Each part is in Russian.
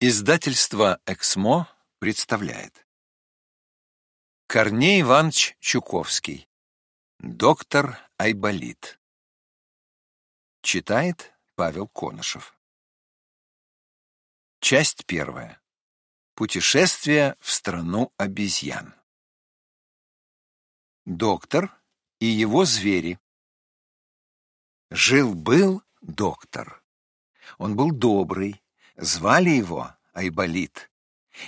Издательство «Эксмо» представляет. Корней Иванович Чуковский. Доктор Айболит Читает Павел Конышев. Часть первая. Путешествие в страну обезьян. Доктор и его звери. Жил-был доктор. Он был добрый, Звали его Айболит.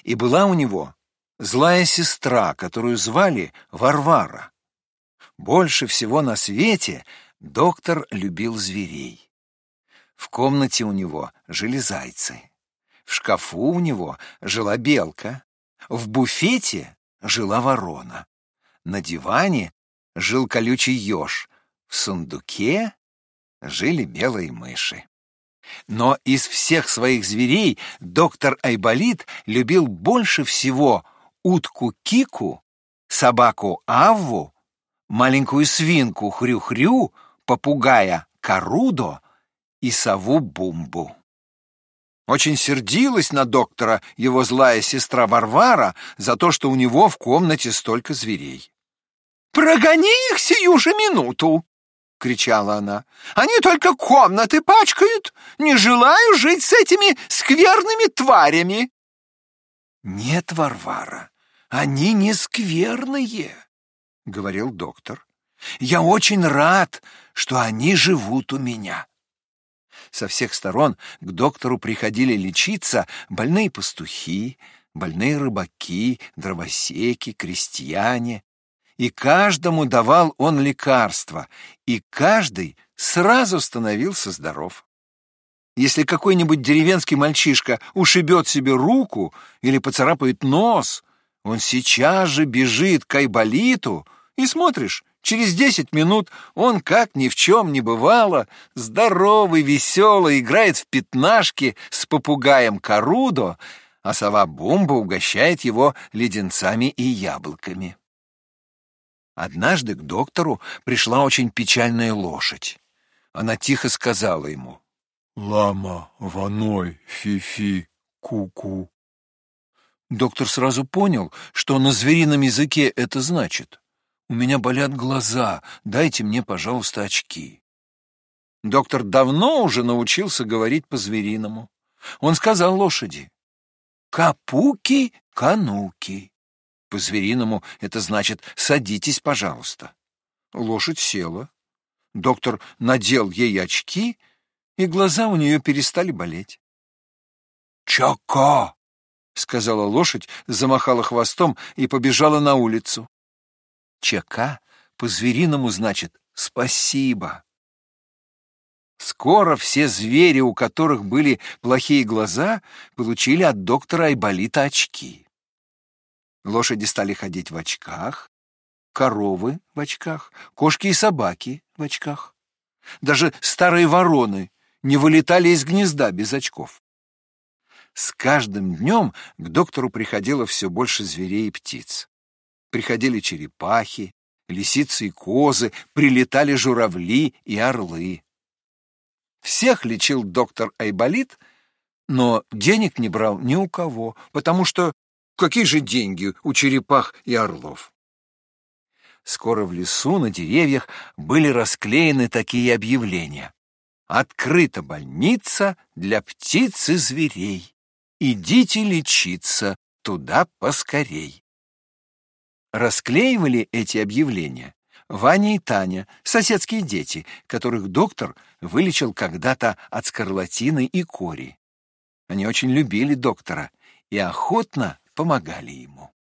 И была у него злая сестра, которую звали Варвара. Больше всего на свете доктор любил зверей. В комнате у него жили зайцы. В шкафу у него жила белка. В буфете жила ворона. На диване жил колючий еж. В сундуке жили белые мыши. Но из всех своих зверей доктор Айболит любил больше всего утку Кику, собаку Авву, маленькую свинку Хрю-Хрю, попугая Карудо и сову Бумбу. Очень сердилась на доктора его злая сестра Варвара за то, что у него в комнате столько зверей. «Прогони их сию же минуту!» — кричала она. «Они только комнаты пачкают! Не желаю жить с этими скверными тварями!» «Нет, Варвара, они не скверные!» — говорил доктор. «Я очень рад, что они живут у меня!» Со всех сторон к доктору приходили лечиться больные пастухи, больные рыбаки, дровосеки, крестьяне, и каждому давал он лекарства, и каждый сразу становился здоров. Если какой-нибудь деревенский мальчишка ушибет себе руку или поцарапает нос, он сейчас же бежит к Айболиту, и смотришь, через десять минут он, как ни в чем не бывало, здоровый, веселый, играет в пятнашки с попугаем Карудо, а сова Бумба угощает его леденцами и яблоками. Однажды к доктору пришла очень печальная лошадь. Она тихо сказала ему. «Лама, ваной, фи-фи, ку-ку». Доктор сразу понял, что на зверином языке это значит. «У меня болят глаза, дайте мне, пожалуйста, очки». Доктор давно уже научился говорить по-звериному. Он сказал лошади. «Капуки-кануки». По-звериному это значит «садитесь, пожалуйста». Лошадь села. Доктор надел ей очки, и глаза у нее перестали болеть. «Чака!» — сказала лошадь, замахала хвостом и побежала на улицу. «Чака» по-звериному значит «спасибо». Скоро все звери, у которых были плохие глаза, получили от доктора Айболита очки. Лошади стали ходить в очках, коровы в очках, кошки и собаки в очках. Даже старые вороны не вылетали из гнезда без очков. С каждым днем к доктору приходило все больше зверей и птиц. Приходили черепахи, лисицы и козы, прилетали журавли и орлы. Всех лечил доктор Айболит, но денег не брал ни у кого, потому что Какие же деньги у черепах и орлов? Скоро в лесу на деревьях были расклеены такие объявления. Открыта больница для птиц и зверей. Идите лечиться туда поскорей. Расклеивали эти объявления Ваня и Таня, соседские дети, которых доктор вылечил когда-то от скарлатины и кори. Они очень любили доктора и охотно помогали ему.